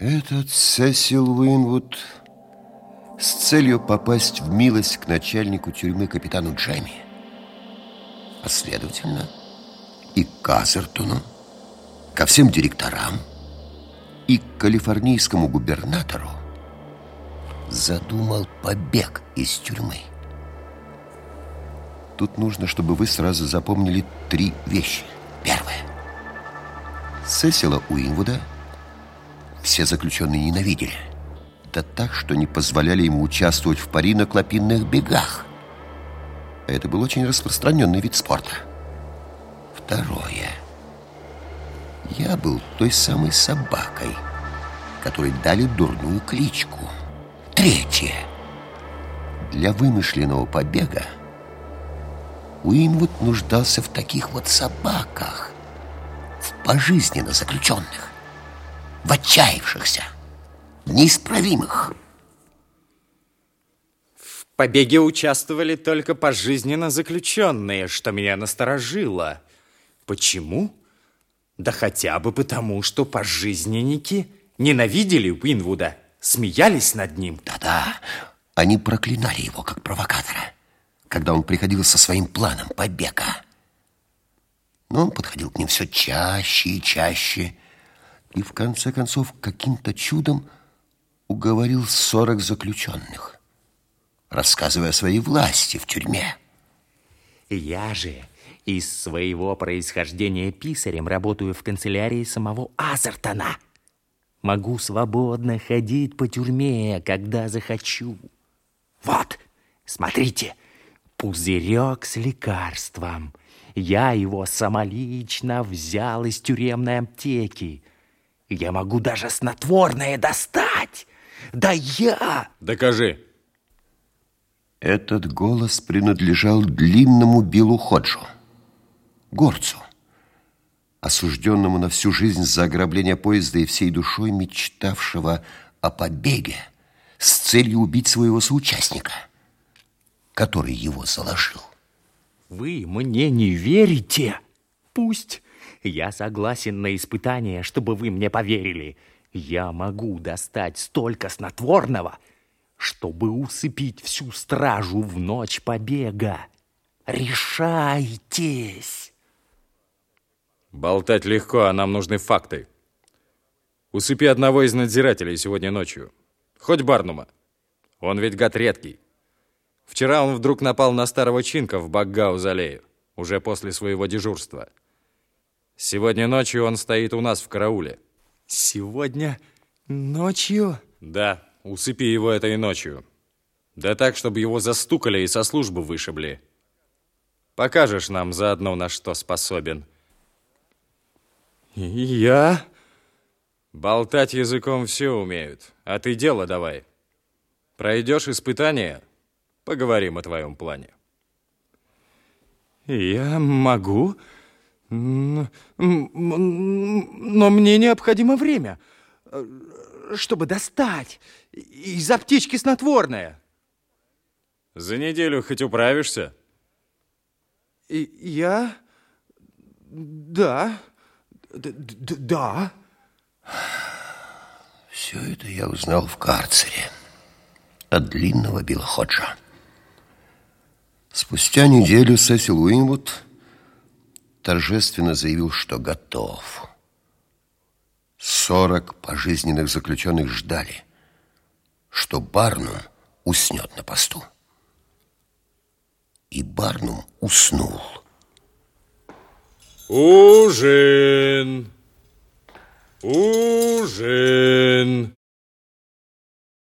Этот Сесил Уинвуд с целью попасть в милость к начальнику тюрьмы капитану Джемми, а следовательно и к Казертону, ко всем директорам и к калифорнийскому губернатору задумал побег из тюрьмы. Тут нужно, чтобы вы сразу запомнили три вещи. Первое. Сесила Уинвуда все заключенные ненавидели. Да так, что не позволяли ему участвовать в пари на клопинных бегах. Это был очень распространенный вид спорта. Второе. Я был той самой собакой, которой дали дурную кличку. Третье. Для вымышленного побега Уинвуд нуждался в таких вот собаках, в пожизненно заключенных, в отчаявшихся, неисправимых. В побеге участвовали только пожизненно заключенные, что меня насторожило. Почему? Да хотя бы потому, что пожизненники ненавидели Уинвуда, смеялись над ним. Да-да, они проклинали его как провокатора когда он приходил со своим планом побега. Но он подходил к ним все чаще и чаще, и в конце концов каким-то чудом уговорил сорок заключенных, рассказывая о своей власти в тюрьме. Я же из своего происхождения писарем работаю в канцелярии самого Азертона. Могу свободно ходить по тюрьме, когда захочу. Вот, смотрите, пузырек с лекарством. Я его самолично взял из тюремной аптеки. Я могу даже снотворное достать. Да я... Докажи. Этот голос принадлежал длинному Биллу Ходжу, горцу, осужденному на всю жизнь за ограбление поезда и всей душой мечтавшего о побеге с целью убить своего соучастника – который его заложил. Вы мне не верите? Пусть. Я согласен на испытание, чтобы вы мне поверили. Я могу достать столько снотворного, чтобы усыпить всю стражу в ночь побега. Решайтесь. Болтать легко, а нам нужны факты. Усыпи одного из надзирателей сегодня ночью. Хоть Барнума. Он ведь гад редкий. Вчера он вдруг напал на старого Чинка в Баггаузалее, уже после своего дежурства. Сегодня ночью он стоит у нас в карауле. Сегодня ночью? Да, усыпи его этой ночью. Да так, чтобы его застукали и со службы вышибли. Покажешь нам заодно, на что способен. Я? Болтать языком все умеют, а ты дело давай. Пройдешь испытание, Поговорим о твоем плане. Я могу, но, мне необходимо время, чтобы достать из аптечки снотворное. За неделю хоть управишься? И я... Да. Д да. Все это я узнал в карцере от длинного Билла Ходжа. Спустя неделю Сесил Уинвуд торжественно заявил, что готов. Сорок пожизненных заключенных ждали, что Барнум уснет на посту. И Барнум уснул. Ужин! Ужин!